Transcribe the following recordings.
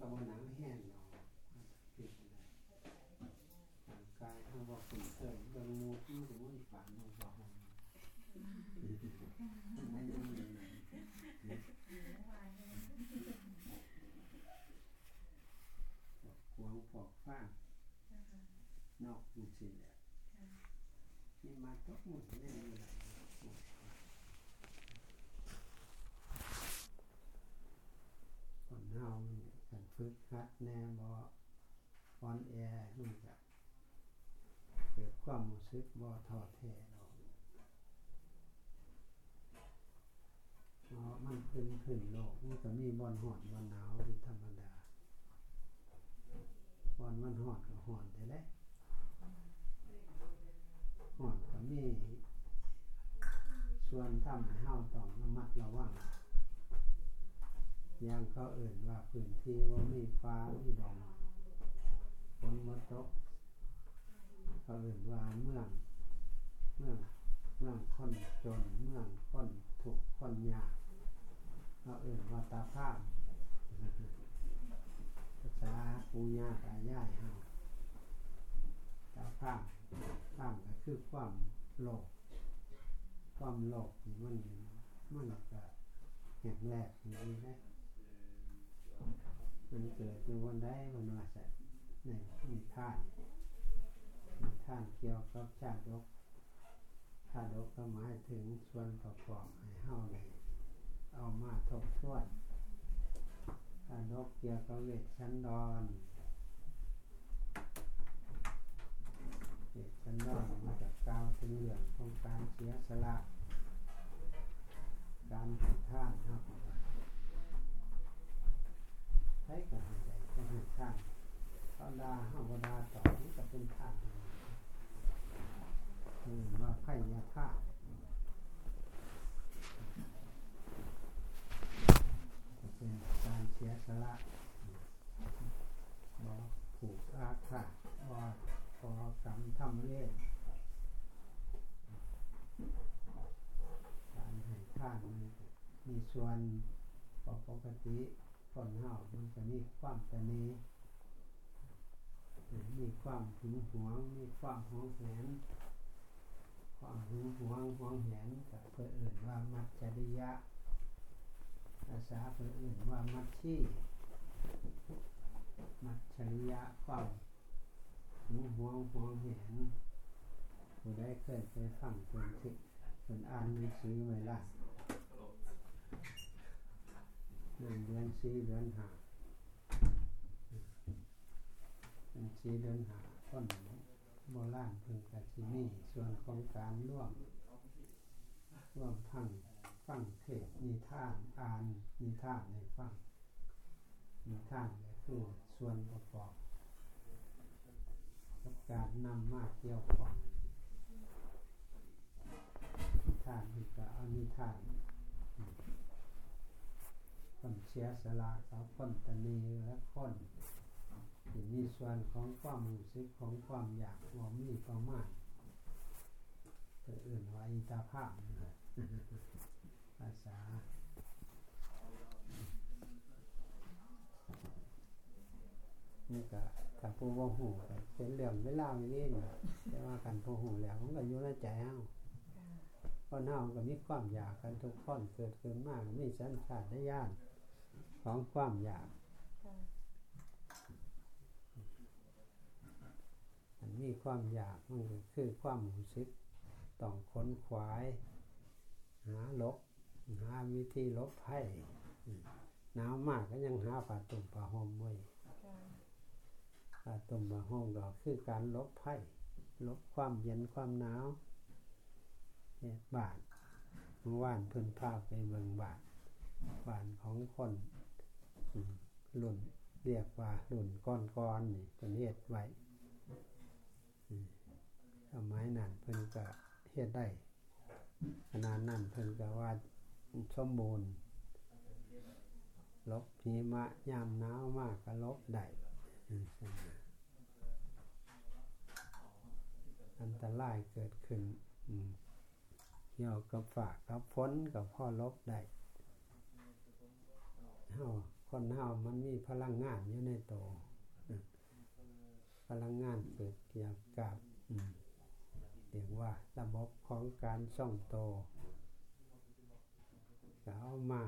ก็บ่หนังแห้งเนาะเป็นไปร่างกายเฮาบ่คุ้นเคยเบิ่งหมู่มันก็บ่ปานหมู่บ่ห้องมันยังมีหวงปอกฟ้านอกจังซี่แหละมีมาตกหมดแน่นี่แหละคนเฮากัน ฝึกหัดแน่บ่อ่อนแอมันก็เกิดความรู้สึกบ่ท้อแท้ดอกเพราะมันขึ้นขึ้นโลกมันก็มีบอนร้อนบอนหนาวเป็นธรรมดาบอนมันร้อนก็ร้อนแท้แหละร้อนก็มีส่วนทำให้เฮาต้องระมัดระวัง ย่างเขาเอื่นว่าพื้นที่ว่ามีฟ้ามีดองฝนมาตกเขาเอื่นว่าเมือง เมืองเมืองคนจนเมืองคนทุกข์คนยากเขาเอื่นว่าตาข้ามภาษาปูญาตายายเฮาตาข้ามข้ามก็คือความโลภความโลภมันมันก็แหกแหลกอย่างนี้นะ มันเกิดในวันได้วันว่าสัตว์ในมีท่านมีท่านเกี่ยวกับชาดกชาดกก็หมายถึงส่วนประกอบให้เฮาได้เอามาทบทวนชาดกเกี่ยวกับเวทชันดรเวทชันดรมาจากกล่าวถึงเรื่องของการเสียสละการให้ท่านเฮาใช้กันใดก็ให้ท่านตอนดาห้าวดาต่อนี่ก็เป็นท่านคือว่าไข่ยาท่าจะเป็นการเสียสละบ่ผูกอาฆาตบ่พอกรรมทำเล่นการให้ท่านมีส่วนปกติ คนเฮามันจะมีความตนีมีความหึงหวง มีความหวงแหน ความหึงหวงหวงแหนกับเพื่ออื่นว่ามัจจริยะภาษาเพื่ออื่นว่ามัชชีมัจฉริยะความหึงหวงหวงแหนผู้ได้เคยไปฟังเป็นทิเป็นอ่านหนังสือไหมล่ะ เดือนสี่เดือนหาเดือนสี่เดือนหาต้นโบราณเพิ่งกะสิมีส่วนของการร่วมร่วมพังฟังเทศนิทานอ่านนิทานในฟังนิทานก็คือส่วนประกอบกับการนำมาเกี่ยวข้องนิทานนี่ก็เอานิทาน คนเสียสละกับคนตนีและคนที่มีส่วนของความรู้สึกของความอยากว่ามีประมาณตัวอื่นว่าอิตาภาพภาษานี่ก็การผู้ว่าหูเป็นเรื่องเวลาอย่างนี้แต่ว่าการผู้หูแล้วมันก็อยู่ในใจเฮาคนเฮาก็มีความอยากกันทุกคนเกิดขึ้นมากมีสัญชาตญาณ ของความอยากมันมีความอยากมันก็คือความรู้สึกต้องค้นขวาย หาลบหาวิธีลบให้หนาวมากก็ยังหาผ้าตุ่มผ้าห่มไว้ผ้าตุ่มผ้าห่มก็คือการลบไผ่ลบความเย็นความหนาวเนี่ยบาทเมื่อวานเพิ่นพาไปเบิ่งบาทบานของคน รุ่นเรียกว่ารุ่นก้อนก้อนนี่เป็นเฮ็ดไว้สมัยนั้นเพิ่นก็เฮ็ดได้ขนาดนั้นเพิ่นก็ว่าสมบูรณ์ลบหิมะยามหนาวมากก็ลบได้อันตรายเกิดขึ้นเกี่ยวกับฝากกับฝนกับพ่อลบได้เฮา คนเฮามันมีพลังงานอยู่ในโตพลังงานเกิดเกี่ยวกับเรียกว่าระบบของการส่องโตก็เอามา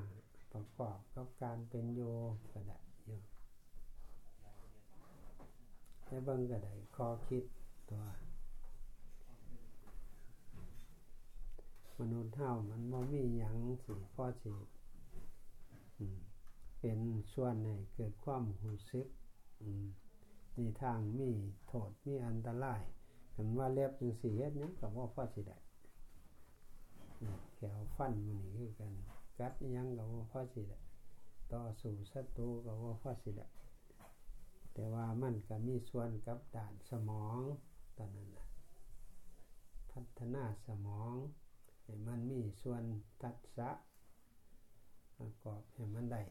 ประกอบกับการเป็นโยก็ได้โยให้เบิ่งก็ได้คอคิดตัว มนุษย์เฮามันบ่มีหยังสิพ่อสิ เป็นส่วนให้เกิดความรู้สึกในทางมีโทษมีอันตรายกันว่าเล็บจังสีเฮ็ดหยังก็บ่พอสิได้แขวฟันมันนี่คือกันกัดยังก็บ่พอสิได้ต่อสู้ศัตรูก็บ่พอสิได้แต่ว่ามันก็มีส่วนกับด่านสมองตอนนั้นนะพัฒนาสมองให้มันมีส่วนทัศะประกอบให้มันได้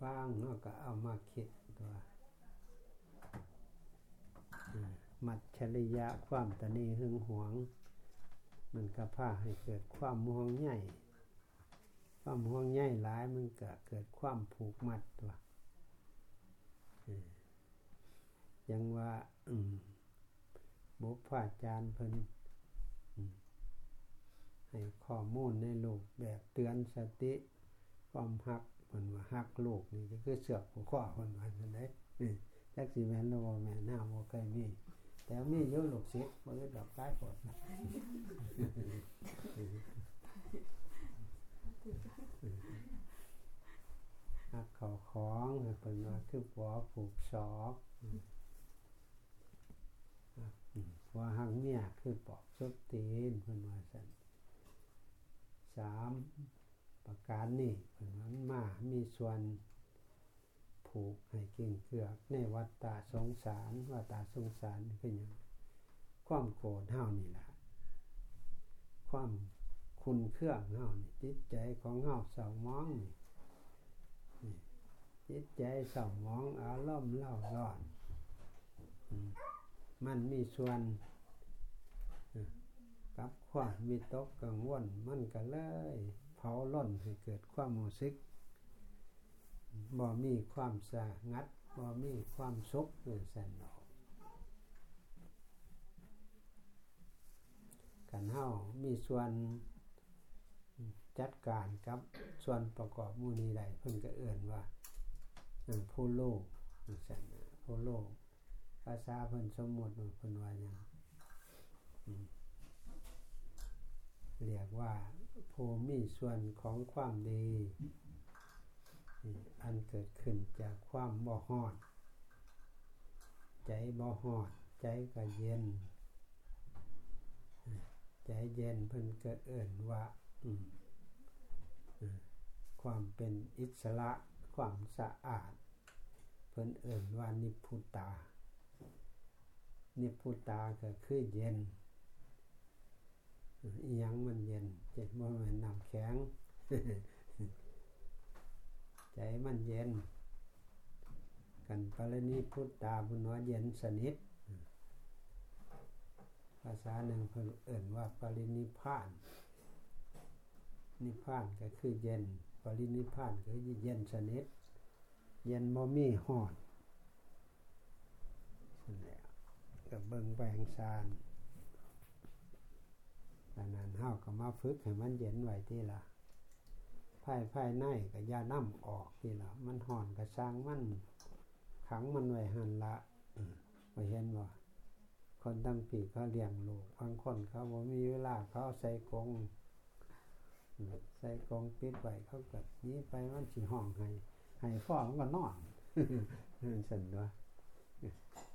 ฟังเนาะก็เอามาคิดตัวมัดชริยะความตนีหึงหวง มันก็พาให้เกิดความห่วงใหญ่ ความห่วงใหญ่หลายมันก็เกิดความผูกมัดตัวยังว่าบุพาจารย์เพิ่นให้ข้อมูลในลูกแบบเตือนสติ ความหัก เพิ่นว่าหักลูกนี่ก็คือเสือกข้อเพิ่นว่าจังได๋จักสิแม่นหรือบ่แม่นหน้าบ่เคยมี แต่มีอยู่ลูกศิษย์บ่ได้ดอกตายปดนะหักเข้าของเพิ่นว่าคือปอผูกศอกว่าหังเนี่ยคือปอกซุบตีนเพิ่นว่าซั่นสาม ประการนี่เพิ่นว่ามามีส่วนผูกให้กิ่งเกือกในวัฏฏะสงสารวัฏฏะสงสารคือหยังความโกรธเฮานี่แหละความคุณเครื่องเฮานี่จิตใจของเฮาเศร้ามองนี่จิตใจเศร้ามองอารมณ์เล่าร้อน มันมีส่วนกับความวิตกกังวลมันก็เลย ผาล่นให้เกิดความมูสึกบ่มีความสะงัดบ่มีความสุขหรือแสนออกกันเฮามีส่วนจัดการกับส่วนประกอบมูนีใดเพิ่นก็เอื่นว่าผู้โลกสันผู้โลกภาษาเพิ่นสมมติเพิ่นว่าหยังเรียกว่า ผู้มีส่วนของความดี อันเกิดขึ้นจากความบ่ฮ้อนใจบ่ฮ้อนใจก็เย็น ใจเย็นเพิ่นก็เอิ่นว่าความเป็นอิสระความสะอาด เพิ่นเอิ่นว่านิพุตา นิพุตาก็คือเย็น อียังมันเย็นใจบ่แม่นน้ำแข็ง ใจมันเย็น กันปรณิพุทธาบุญว่าเย็นสนิท ภาษาหนึ่งเพิ่นเอ่นว่าปรินิพาน นิพานก็คือเย็น ปรินิพานก็คือเย็นสนิท เย็นบ่มีห้อนนั่นแหละก็เบิ่งแปลงซาน ดังนั้นเฮาก็มาฝึกให้มันเย็นไว้ที่ละภายภายในก็ย่านำออกที่ละมันห่อนก็สร้างมันขังมันไว้หันละบ่เห็นบ่คนตั้งปีเขาเลี้ยงลูกบางคนเขาบ่มีเวลาเขาใส่กงใส่กงปิดไว้เขาก็นี้ไปมันสิห้องให้ให้ฟ้อมันก็นอนนั่นซั่นว่า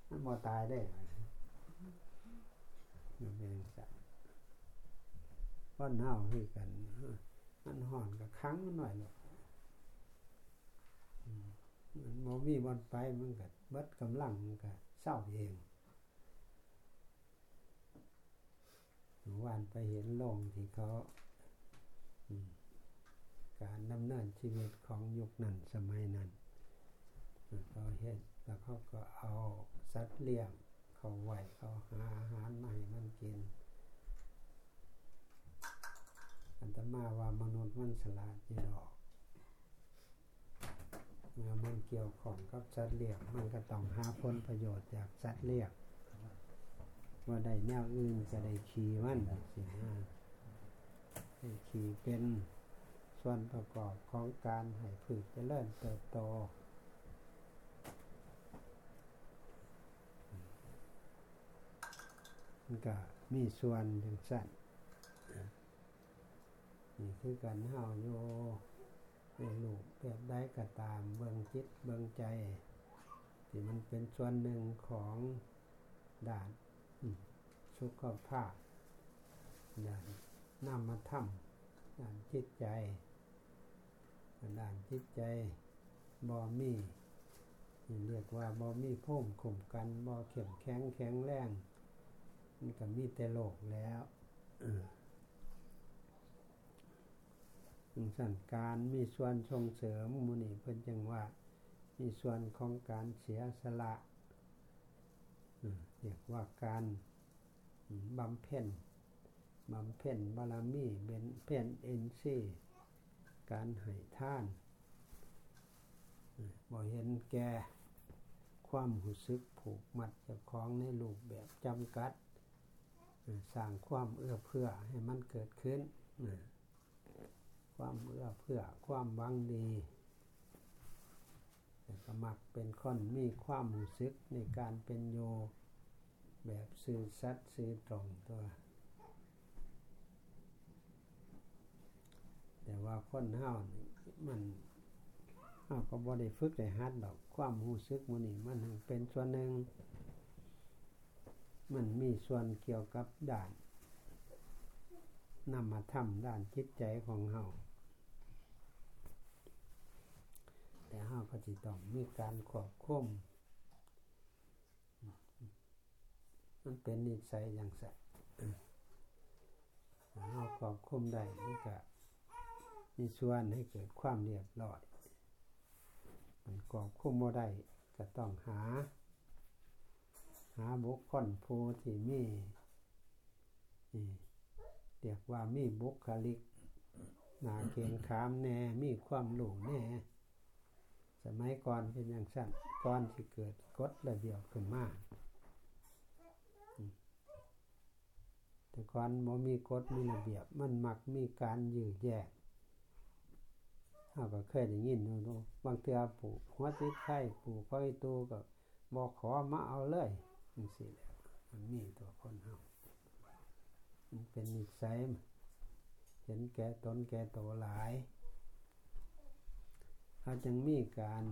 มันบ่ตายได้มันเป็นจัง ว่านเฮาคือกันมันห่อนก็ค้างมันหน่อยหรอกมันบ่มีวันไปมันก็เบิดกำลังมันก็เศร้าเองวานไปเห็นโลงที่เขาการดำเนินชีวิตของยุคนั้นสมัยนั้นเขาเฮ็ดแล้วเขาก็เอาสัตว์เลี้ยงเขาไหวเขาหาอาหารมาให้มันกิน อันตมาว่ามนุษย์มันสลาดยี่ดอกเมื่อมันเกี่ยวของกับสัตว์เลี้ยงมันก็ต้องหาผลประโยชน์จากสัตว์เลี้ยงว่าได้แนวอื่นก็ได้ขี่มันสินะให้ขี่เป็นส่วนประกอบของการให้พืชเจริญเติบโตมันก็มีส่วนถึงสั้น นี่คือการเฮาโยเป็นลูกแบบได้ก็ตามเบิงจิตเบิงใจ ที่มันเป็นส่วนหนึ่งของด่านสุขภาพด่านนามธรรมด่านจิตใจด่านจิตใจบอมีเรียกว่าบอมีพุ่มข่มกันบอเข็มแข็งแข็งแรงมันก็มีแต่โลกแล้ว สั่นการมีส่วนส่งเสริมมุนีเพิ่นจังว่า มีส่วนของการเสียสละเรียกว่าการบำเพ็ญบำเพ็ญบารมีเป็นเพ็ญเอ็นซีการให้ท่านบ่เห็นแก่ความหูซึกผูกมัดเจ้าของในรูปแบบจำกัดสร้างความเอื้อเพื่อให้มันเกิดขึ้น ความเอื้อเพื่อความวังดีแต่ก็มักเป็นคนมีความรู้สึกในการเป็นโยแบบซื่อสัตย์ซื่อตรงตัว แต่ว่าคนเฮานี่มันเฮาก็บ่ได้ฝึกได้หัดดอก ความรู้สึกมันนี่มันเป็นส่วนหนึ่ง มันมีส่วนเกี่ยวกับด่านนำมาทำด้านจิตใจของเฮา แต่เฮาก็จิต้องมีการควบคุมมันเป็นนิสัยอย่างสัตว์เฮาควบคุมได้มันก็มีส่วนให้เกิดความเรียบร้อย มันควบคุมบ่ได้ก็ต้องหา หาบุคคลผู้ที่มีเรียกว่ามีบุคลิกหนาเกงขามแน่ มีความหลงแน่ มัยก่อนเป็นอย่างสั้นก่อนที่เกิดกฎระเบียบขึ้นมาแต่ก่อนบ่มีกฎมีระเบียบ มันมักมีการยืดแยกเราก็เคยได้ยินดูบางเตือปลูกหัวติดไข่ปลูกข้อยตูก็บอกขอมาเอาเลยจังซี่แหละมันมีตัวคนเฮามันเป็นนิสัยเห็นแก่ตนแก่โตหลาย เขาจึงมีการ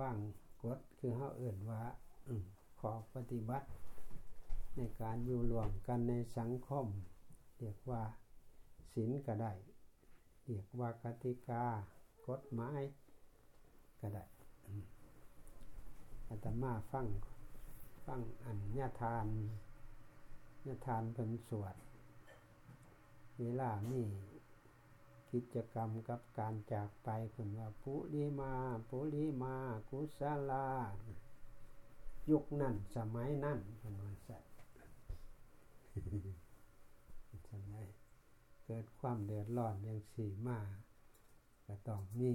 ว่างกฎคือเขาเอื่นว่าขอปฏิบัติ ในการอยู่รวมกันในสังคม เรียกว่าศีลก็ได้ เรียกว่ากติกากฎหมายก็ได้อาตมาฟังฟังอันญาทานญาทานเพิ่นสวด เวลามี กิจกรรมกับการจากไปเพิ่นว่าปุริมาปุริมากุศลา ยุคนั้นสมัยนั้นเพิ่นว่าสัตสมัยเกิดความเดือดร้อนอย่างสี่มาก็ต้องมี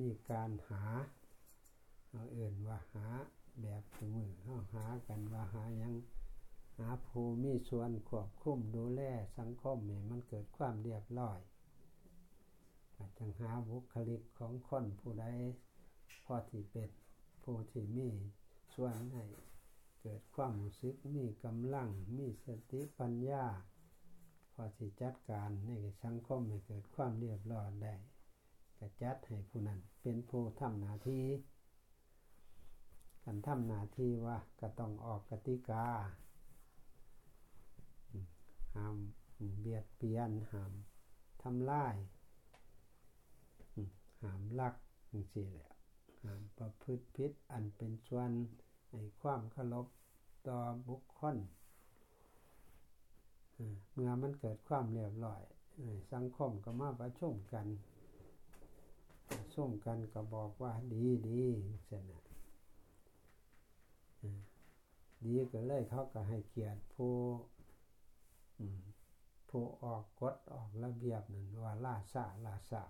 มีการหาเอาเอื่นว่าหาแบบมือเขาหากันว่าหายัง หาภูมิส่วนควบคุมดูแลสังคมให้มันเกิดความเรียบร้อยอาจจะหาบุคลิกของคนผู้ใดพอที่เป็นผู้ที่มีส่วนให้เกิดความรู้สึกมีกำลังมีสติปัญญา พอที่จัดการในสังคมให้เกิดความเรียบร้อยได้ก็จัดให้ผู้นั้นเป็นผู้ทำหน้าที่กันทำหน้าที่ว่าก็ต้องออกกติกา ห้ามเบียดเบียนห้ามทำลายห้ามลักอย่างสี่แหละห้ามประพฤติพิษอันเป็นส่วนในความเคารพต่อบุคคลเมื่อมันเกิดความเรียบร้อยสังคมก็มาประชุมกันส่มกันก็บอกว่าดีดีเสนะดีก็เลยเขาก็ให้เกียรติผู้ ผู้ออกกฎออกระเบียบนั่นว่าลาซาลาซา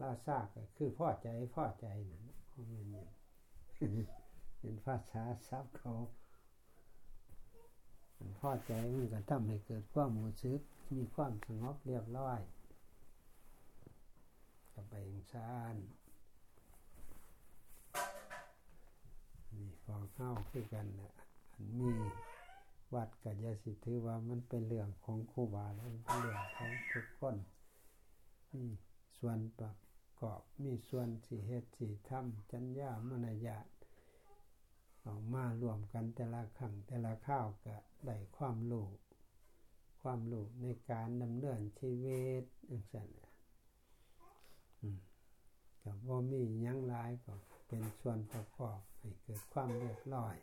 ลาซาก็คือพ่อใจพ่อใจนั่นเขาเรียนอย่างเป็นภาษาซับเขาพ่อใจมันก็ทำให้เกิดความหมูซึก มีความสงบเรียบร้อยกับไปอย่างชานนี่ฟองเข้าคือกันแหละอันมี วัดกับยาสิถือว่ามันเป็นเรื่องของครูบาแล้วเป็นเรื่องของทุกคนมีส่วนประกอบมีส่วนสี่เหตุสี่ธรรมจัญญามนญาตออกมารวมกันแต่ละขังแต่ละข้าวก็ได้ความรู้ความรู้ในการดำเนินชีวิตอย่างนั้นกับว่ามียั้งหลายก็เป็นส่วนประกอบให้เกิดความเรียบร้อย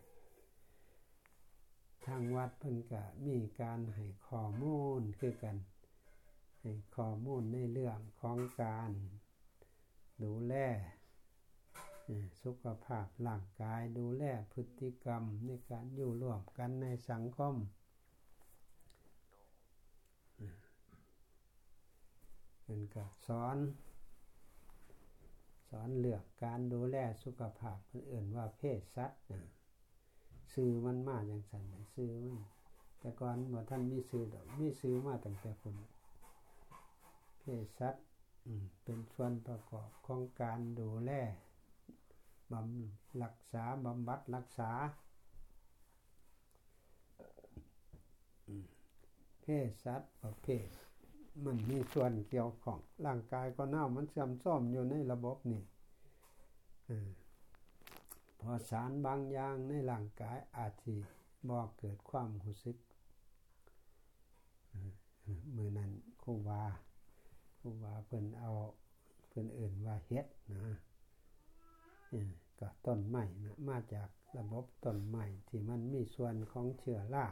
ทางวัดเพิ่นก็มีการให้ข้อมูลคือกัน ให้ข้อมูลในเรื่องของการดูแลสุขภาพร่างกายดูแลพฤติกรรมในการอยู่ร่วมกันในสังคม เป็นก็สอน สอนเลือกการดูแลสุขภาพอื่นว่าเพศสัตว์ ซื้อมันมาอย่างสันซื้อมันแต่ก่อนว่าท่านมีซื้อดอกมีซื้อมาตั้งแต่คนเพศสัตว์เป็นส่วนประกอบของการดูแลบำรักษาบำบัดรักษาเพศสัตว์ประเภทมันมีส่วนเกี่ยวของร่างกายก็เน่ามันเสื่อมซ่อมอยู่ในระบบนี่ พอสารบางอย่างในร่างกายอาจจะบอกเกิดความรู้สึกมือนั้นคูวาคูวาเพิ่นเอาเพิ่นอื่นว่าเฮ็ดนะก็ต้นไม้นะมาจากระบบต้นไม้ที่มันมีส่วนของเชื้อรา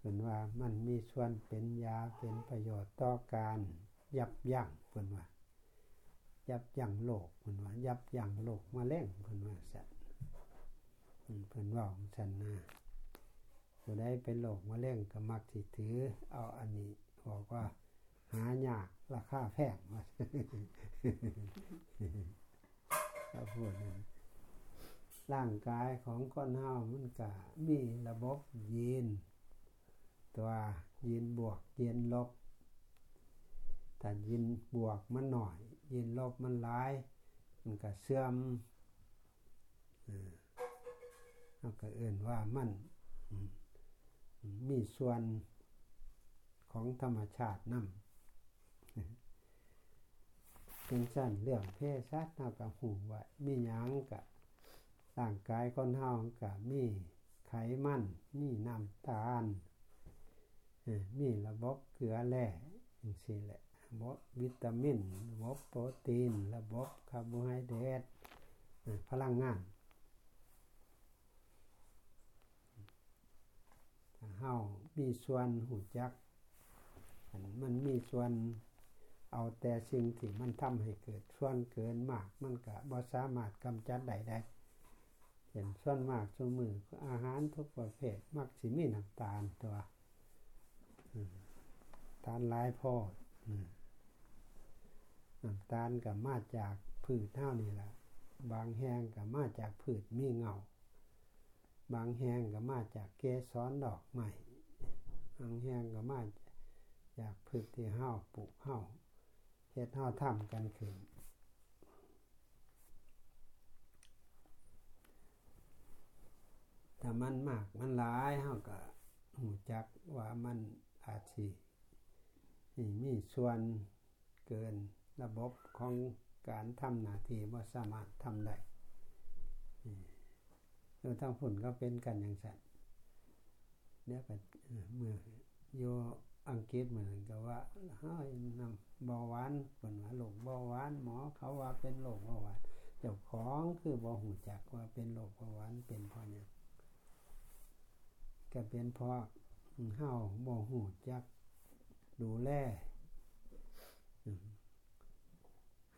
เห็นว่ามันมีส่วนเป็นยาเป็นประโยชน์ต่อการยับยั้งเพิ่นว่า ยับยั้งโรคเพิ่นว่า ยับยั้งโรคมะเร็งเพิ่นว่าสัตว์เพิ่นว่าของฉันนะผู้ใดเป็นโรคมะเร็งก็มักสิถือ เอาอันนี้บอกว่า หายากราคาแพงว่าถ้าพูดนั้นร่างกายของคนเฮามันก็มีระบบยีนตัวยีนบวกยีนลบแต่ยีนบวกมันหน่อย ยีนลบมันร้าย มันก็เสื่อมเราก็เอื่นว่ามันมีส่วนของธรรมชาตินั่เป็นสั้นเรื่องเพศสัดเท่ากับหูว่ามีหยังกับร่างกายคนเฮากับมีไขมันมีน้ำตาลมีระบบเกลือแร่อย่างสี่แหละ ระบบวิตามิน ระบบโปรตีน ระบบคาร์โบไฮเดรตพลังงานเฮามีส่วนหูจัก มันมีส่วนเอาแต่สิ่งที่มันทำให้เกิดส่วนเกินมาก มันก็บ่สามารถกำจัดได้ได้เห็นส่วนมากส่วนมืออาหารทุกประเภท มักสิมีน้ำตาลตัวทานลายพอด น้ำตาลกับมาจากพืชเท่านี้แหละบางแห้งกับมาจากพืชมีเงา บางแห้งกับมาจากเกสรดอกใหม่บางแห้งกับมาจากพืชที่เห้าปลูกเห้าเฮ็ดเห้าทำกันขึ้นถ้ามันมากมันหลายเฮาก็หูจักว่ามันอาจสิมีส่วนเกิน ระบบของการทำหน้าที่ว่าสามารถทำได้โดยทั้งผลก็เป็นกันอย่างสัตว์เนี่ยเป็นเมื่อโยอังกฤษเหมือนกับ ว่าให้ยนำเบาหวานคนว่าโรคเบาหวานหมอเขาว่าเป็นโรคเบาหวานเจ้าของคือบ่หูจักว่าเป็นโรคเบาหวานเป็นเพราะเนี่ยก็เป็นเพราะเฮาบ่หูจักดูแล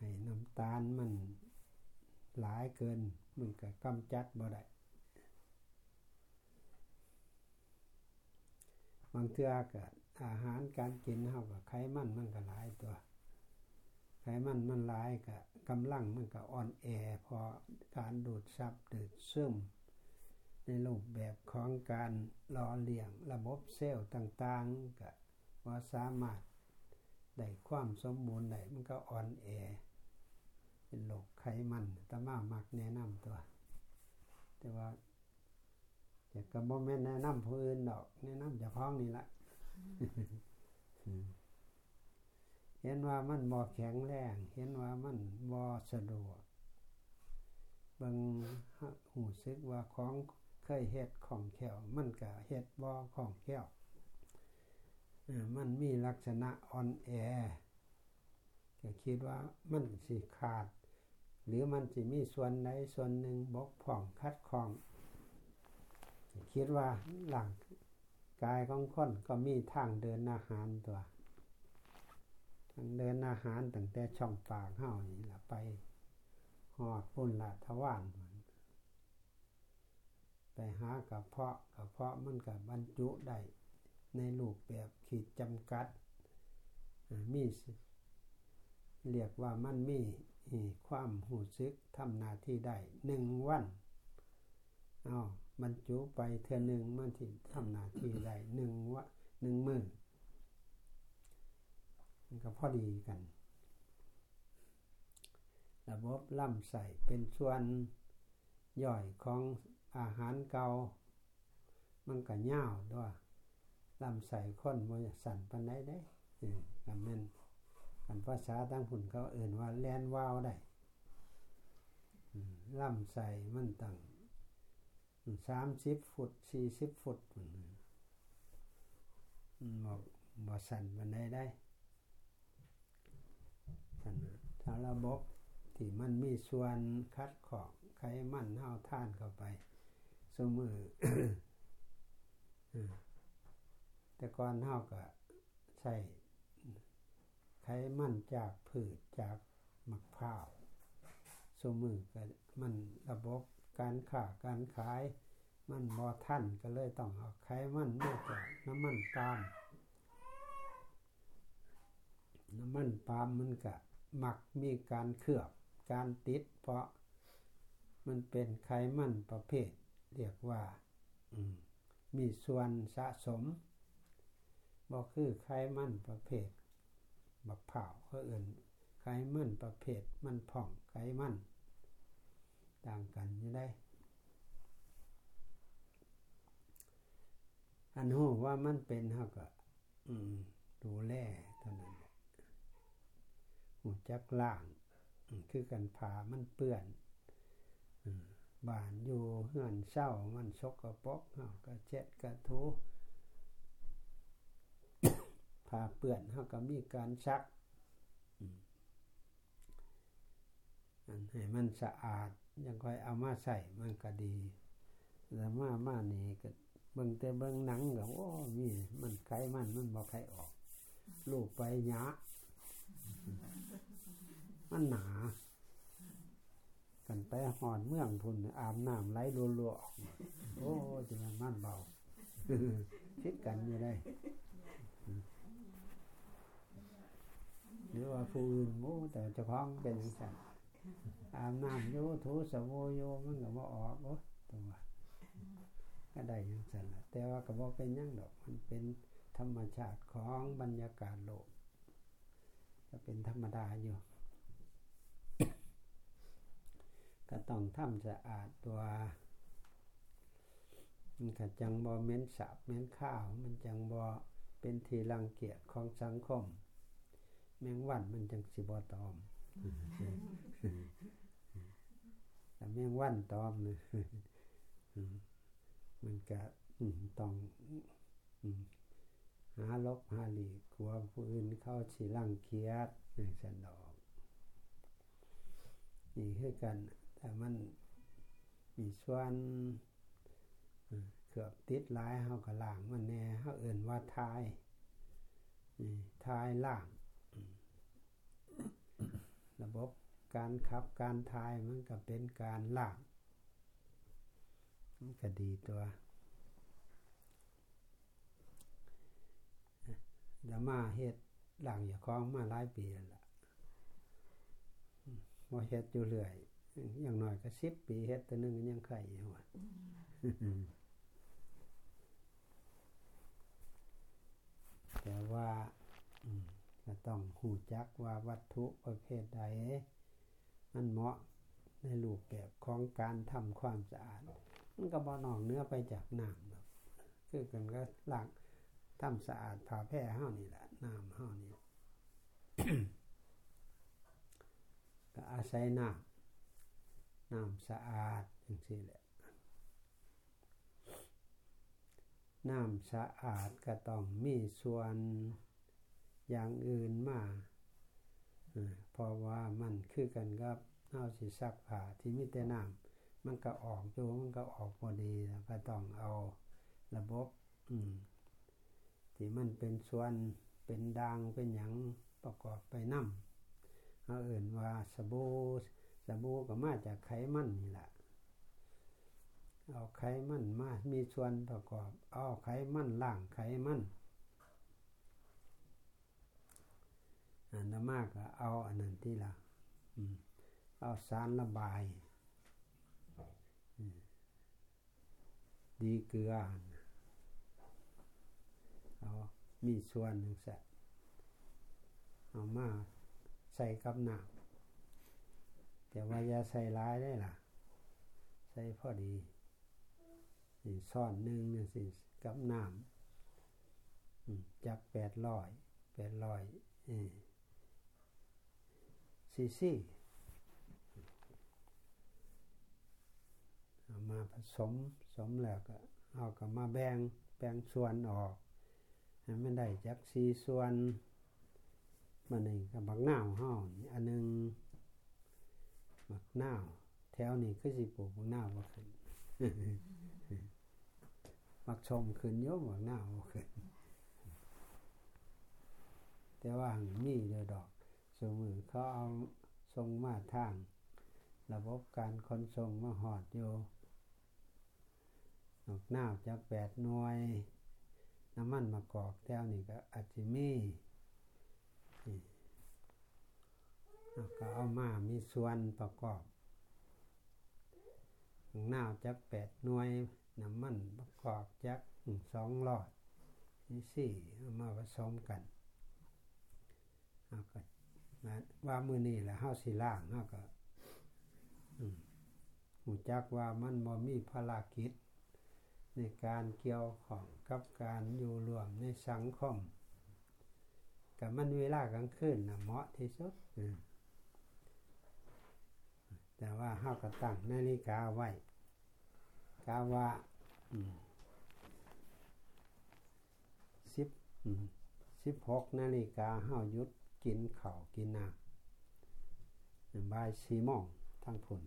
ให้น้ำตาลมันหลายเกิน มันก็กำจัดบ่ได้บางเทื่อก็อาหารการกินเฮาก็ไขมันมันก็หลายตัวไขมันมันหลายก็กำลังมันก็อ่อนแอพอการดูดซับดูดซึมในรูปแบบของการหล่อเลี้ยงระบบเซลล์ต่างๆก็ว่าสามารถได้ความสมบูรณ์ได้มันก็อ่อนแอ เป็นโรคไขมันตามามักแนะนำตัว แต่ว่าจะกระบอกแม่นแนะนำผู้อื่นดอก แนะนำเจ้าของนี่ละเห็นว่ามันบ่แข็งแรง เห็นว่ามันบ่สะดวกบางหูซึกว่าของเคยเฮ็ดของแขวมันก็เฮ็ดบ่ของแขวมันมีลักษณะอ่อนแอก็คิดว่ามันสิขาด หรือมันสิมีส่วนใดส่วนหนึ่งบกพร่องคัดข้อง คิดว่าหลังกายของคนก็มีทางเดินอาหารตัว ทางเดินอาหารตั้งแต่ช่องปากเฮานี่ละไปหอดปุ่นละทวารมัน ไปหากระเพาะกระเพาะมันกับบรรจุได้ในรูปแบบขีดจำกัดมีเรียกว่ามันมี ความหูซึกทำหน้าที่ได้หนึ่งวันเอาบรรจุไปเท่าหนึ่งมันที่ทำหน้าที่ได้หนึ่งวะหนึ่งมือมันก็พอดีกัน ระบบล่ำใส่เป็นส่วนย่อยของอาหารเกามันก็เน่าด้วยลำใส่ค้นมวยสั่นปันได้ได้กันแม่น กันภาษาตั้งหุ่นเขาเอื่นว่าแลนวาวได้ล่ำใส่มันตั้งสามสิบฟุตสี่สิบฟุตบอกบอกสั่นปันได้ได้สั่นถ้าระบบที่มันมีส่วนคัดของไขมันเท้าท่านเข้าไปสมือแต่ก่อนเท่ากับใส่ ไขมันจากผืชจากมะพร้าวสมือก็มันระบบการค้าการขาย มันบอท่านก็เลยต้องเอาไขมันมาจากน้ำมันปาล์มน้ำมันปาล์มมันก็หมักมีการเคลือบการติด เพราะมันเป็นไขมันประเภท เรียกว่ามีส่วนสะสมบอกคือไขมันประเภท บักเผาเขาเอื่นไขมันประเภทมันผ่องไขมัน ต่างกันยู่ได้ อันหูว่ามันเป็นเขาก็ดูแลเท่านั้นหูจักล่าง คือกันผามันเปื้อนบานอยู่เหือนเศร้ามันชกกระปกเฮาก็เช็ดกระทู ผ้าเปื้อนเฮาก็มีการซักอันให้มันสะอาดยังค่อยเอามาใส่มันก็ดีแต่มามานี่ก็เบิ่งแต่เบิ่งหนังก็โอ้มีมันไขมันมันบ่ไขออกลูกไปหยามันหนา กันไปหอนเมืองพุ่นอาบน้ำไหลรัวๆออกโอ้จะมันมันเบาคิดกันอยู่ได้ หรือว่าผู้อื่นโม้แต่เจ้าของเป็นอย่างอาบน้ำโยถูสโวโยมันก็บ่ออกโอ้ตัวก็ได้ย่างนั้นแหละแต่ว่าก็บอกเป็นยังดอกมันเป็นธรรมชาติของบรรยากาศโลก ก็เป็นธรรมดาอยู่ ก็ต้องทำสะอาดตัวมันก็จังบอเม้นสับเม้นข้าว มันจังบอเป็นทีรังเกียจของสังคม แมงวันมันจังสิบอตอมแต่แมงวันตอมเลยมันก็ต้องหาลบหาหลีกลัวผู้อื่นเข้าสิรังเกียจในสันดอกนี่คือกัน แต่มันมีส่วนเกือบติดหลายเฮาก็ล่างมันแน่เฮาเอื่นว่าทายทายล่าง ระบบการขับการทายมันก็เป็นการล่างมันก็ดีตัวดามาเฮ็ดหลังอย่าคล้องมาหลายปีแล้วล่ะเฮ็ดอยู่เรื่อย อย่างน้อยก็10ปีเฮ็ดตัวนึงยังไข่อยู่ว่ะแต่ว่า ก็ต้องหูจักว่าวัตถุประเภทใด มันเหมาะในรูปแบบของการทำความสะอาด มันก็บ่นอกเนื้อไปจากน้ำหรอกคือกันก็ล้างทำสะอาดผ้าแพร่เฮานี่แหละน้ำเฮานี่ก็อาศัยน้ำน้ำสะอาดจังซี่แหละน้ำสะอาดก็ต้องมีส่วน อย่างอื่นมาเพราะว่ามันคือกันกับเฮาสิซักผ้าที่มีแต่น้ำมันก็ออกอยู่มันก็ออกบ่ดีแล้วก็ต้องเอาระบบอืมที่มันเป็นส่วนเป็นดางเป็นหยังประกอบไปน้ำเฮาเอิ้นว่าสบู่สบู่ก็มาจากไขมันนี่แหละเอาไขมันมา มีส่วนประกอบ เอาไขมันล้างไขมันอันนั้นมากก็เอาอันนั้นที่ละเอาสารระบายดีเกลือเอามีส่วนหนึ่งแสเอามาใส่กับน้ำแต่ว่าอย่าใส่ร้ายได้ล่ะ ใส่พอดีนี่ซ่อนหนึ่งนี่สิกับน้ำจักแปดร้อยแปดร้อย ซีซีเอามาผสมสมแล้วก็เอาก็มาแบ่งแบ่งส่วนออกให้มันได้จักสีส่วนมันนี่กับบักหน้าวห่ออันหนึ่งบักหน้าวแถวนี้คือสิปลูกบักหน้าวบ่ขึ้นบักชมขึ้นเยอะบักหน้าวบ่ขึ้นแต่ว่ามีเดียวดอก สมือเขาเอาส่งมาทาง ระบบการขนส่งมาหอดอยู่นกหน้าจะแปดหน่วย น้ำมันมากอกแถวนี่ก็อาจจะมีก็เอามามีส่วนประกอบหน้าจักแปดหน่วย น้ำมันประกอบจักสองหลอดนี่สี่เอามาผสมกันเอาก็ ว่ามือนี่แหละเฮาสิล่างเฮาก็หูจักว่ามันบ่มีภารกิจ ในการเกี่ยวของกับการอยู่รวมในสังคมกับมันเวลากลางคืนนะเหมาะที่สุดแต่ว่าเฮาก็ตั้งนาฬิกาไว้กาว่าสิบสิบหกนาฬิกาเฮาหยุด กินข้าวกินน้ำบายสีมองทั้งผล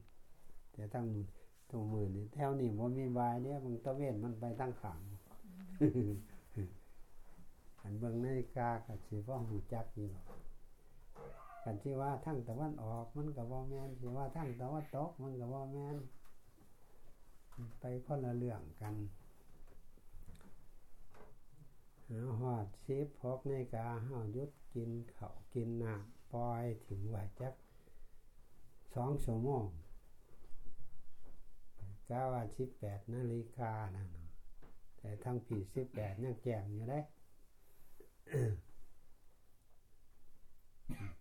แต่ทั้งมือตัวมือนี่แถวนี้มันมีบายเนี่ยมันตะเวนมันไปตั้งขางอันเบิ่งนาฬิกากับสีว่าหูจักอยู่กันที่ว่าทั้งตะวันออกมันกับว่าแมนที่ว่าทั้งตะวันตกมันกับว่าแมนไปคนละเรื่องกัน หาหอดชิบพกในกาห้ายุดกินเขากินน้ำปล่อยถึงไหวจักสองชั่วโมงก้าวันสิบแปดนาฬิกานะแต่ทั้งผีสิบแปดยังแจ่มอยู่ได้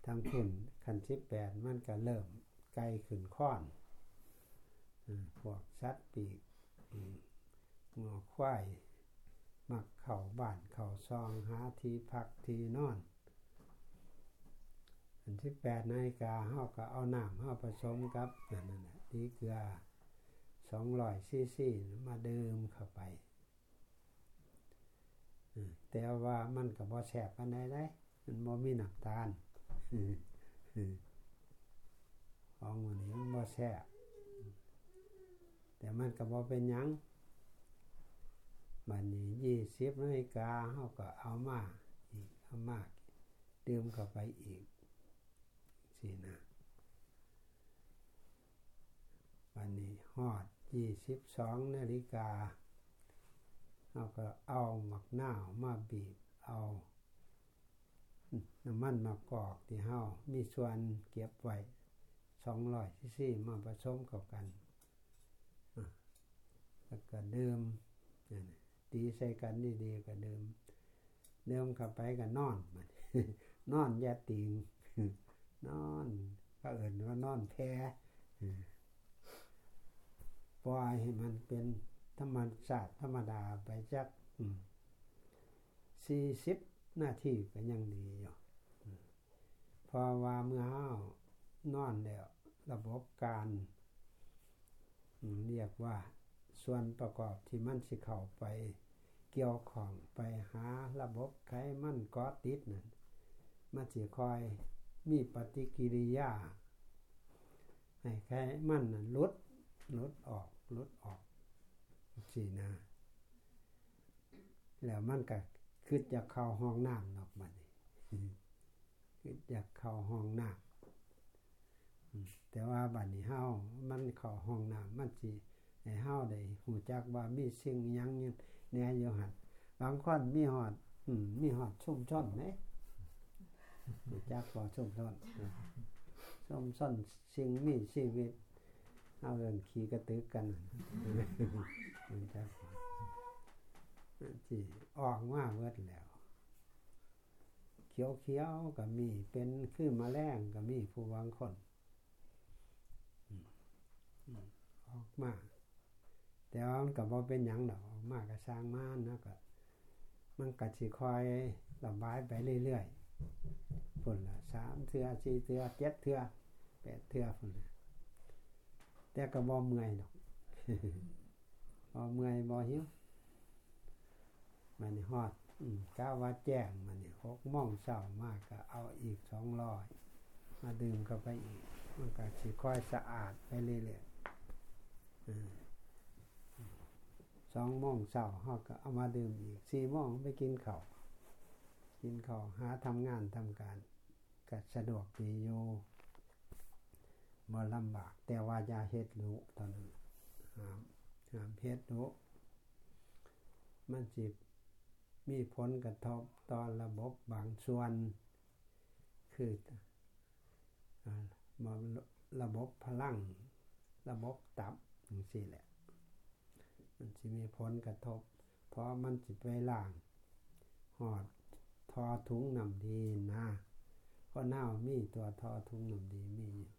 ทั้งขุนขันสิบแปดมันก็เริ่มไกลขึ้นค้อนพวกสัตว์ปีกงอควาย มักเข่าบ้านเข่าซองหาทีพักทีนอน อันที่แปดนาฬิกาเฮาก็เอาน้ำเฮาผสมกับนั่นน่ะดีเกลือสองร้อยซีซีมาเดิมเข้าไปแต่ว่ามันกับบ่แสบปันใดได้ มันบ่มีน้ำตาลของมันนี้มันบ่แสบแต่มันกับบ่เป็นยัง บัดนี้ยี่สิบนาฬิกาเขาก็เอามาอีกเอามากดื่มเข้าไปอีกสินะวันนี้ฮอดยี่สิบสองนาฬิกาเขาก็เอาหมักหน้ามาบีบเอาน้ำมันมะกอกที่เฮามีส่วนเก็บไว้สองร้อยซีซีมาผสมเข้ากันแล้วก็ดื่ม ตีใส่กันดีๆก็ดื่มดื่มข้าไปก็นอนมันนอนยาติงนอนก็เอิ่นว่านอนแพ้ปล่อยให้มันเป็นธรรมชาติธรรมดาไปจักสี่สิบหน้าที่ก็ยังดีอยู่พอว่าเมื่อห้านอนแล้ว ระบบการเรียกว่าส่วนประกอบที่มันสิเข้าไป เกี่ยวของไปหาระบบไขมันกอติดนั่นมันสิคอยมีปฏิกิริยา ให้ไขมันนั่นลดลดออกลดออกสินะแล้วมันก็คือจะเข้าห้องน้ำนอกมันคือจะเข้าห้องน้ำแต่ว่าบัดนี้เฮามันเข้าห้องน้ำมันสิให้เฮาได้หูจักว่ามีสิ่งยังแน่อยู่หันบางคนมีหอดมีหอดชุ่มช่อนไหมจักว่ชุ่มช่อนชุ่มช่อนสิ่งมีชีวิต เอาเรื่องขี่กระตึกกันหูจักที่ออกมาเวิดแล้ว เขียวเขียวก็มีเป็นขึ้นมาแรงก็มีผู้วางคนออกมา แต่ว่ามันกับว่าเป็นหยังดอกอมากก็สร้างมานนะก็มันกัดสิคอยระบายไปเรื่อยๆฝนละสามเทือสี่เทือเจ็ดเทือแปดเทือฝนละแต่ก็บ่เมื่อยดอกบ่เมื่อยบ่หิวมันฮอดก้าว่าแจ้งมันนี่หกโมงเช้ามากก็เอาอีกสองร้อยมาดื่มเข้าไปอีก มันก็สิค่อยสะอาดไปเรื่อยๆ สองโมงเช้าเขาก็เอามาดื่มอีกสี่โมงไปกินข้าวกินข้าวหาทำงานทำการก็สะดวกดีอยู่บ่ลำบาก แต่ว่าอย่าเฮ็ดรู้ตอนนั้นห้ามห้ามเฮ็ดรู้มันจิมีผลกระทบต่อระบบบางส่วน คือระบบพลัง ระบบตับอย่างสี่แหละ มันจะมีผลกระทบ เพราะมันจะไปล่างหอดทอถุงน้ำดีนะเพราะน่ามีตัวทอถุงน้ำดีมีอยู่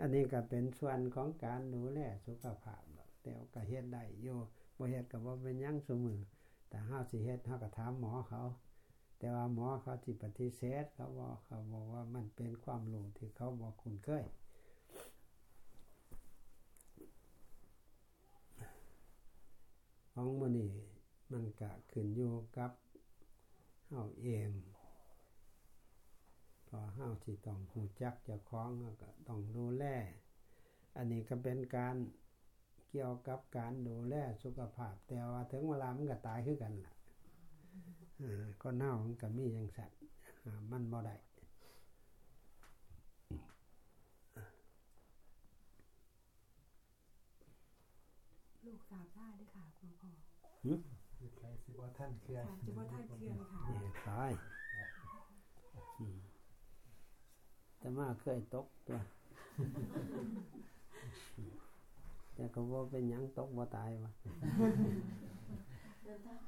อันนี้ก็เป็นส่วนของการดูแลสุขภาพแต่ก็เฮ็ดได้โยบ่เฮ็ดก็บ่เป็นยังสมือ แต่ห้าสิเฮ็ดห้าก็ถามหมอเขา แต่ว่าหมอเขาจิปฏิเสธเขาบอกเขาบอกว่ามันเป็นความรู้ที่เขาบอกคุณเคย ของมันนี่มันก็ขึ้นอยู่กับเฮาเองพอเฮาสิต้องหูจักเจ้าของก็ต้องดูแล อันนี้ก็เป็นการเกี่ยวกับการดูแลสุขภาพ แต่ว่าถึงเวลามันก็ตายคือกันล่ะก็เน่ามันก็มีอย่างสัตว์มันบ่ได้ ลูกสาวได้ด้วยค่ะหลวงพ่อหืมใครสิว่าท่านเคลื่อนค่ะจิว่าท่านเคลื่อนค่ะนี่ตายอืมแต่มาเคยตกตัวแต่ก็ว่าเป็นหยังตกบ่ตายวะเออให้ฟันย้อนเลยหาหมองกว่าล่ะเดี๋ยวเองสัพ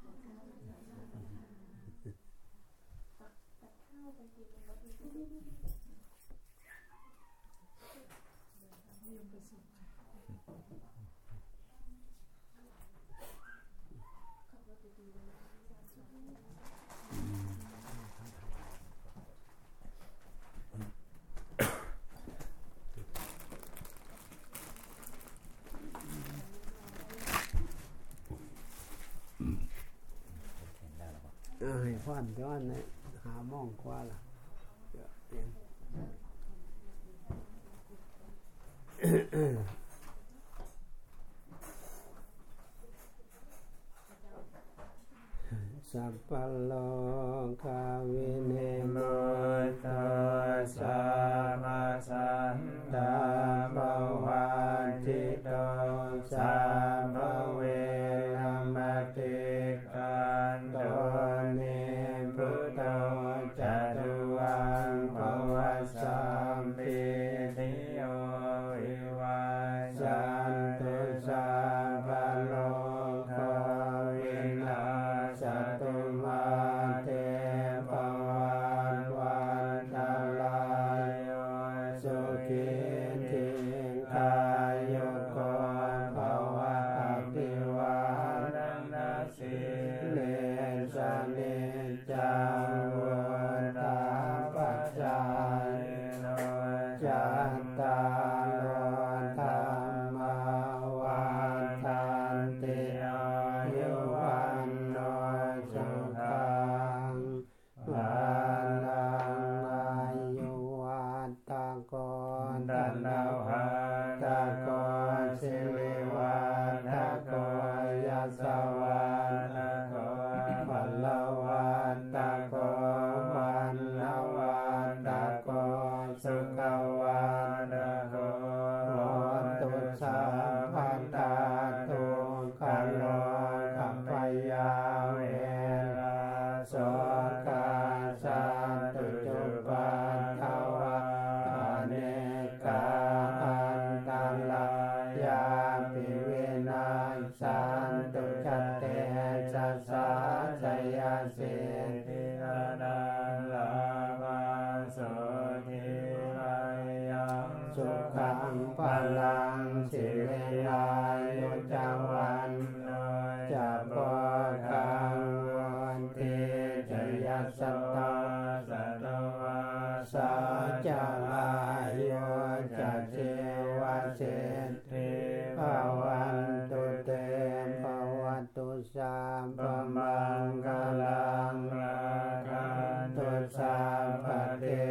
พะ โลกาวินิโมตั กรตะนาวหาตา ปเทวต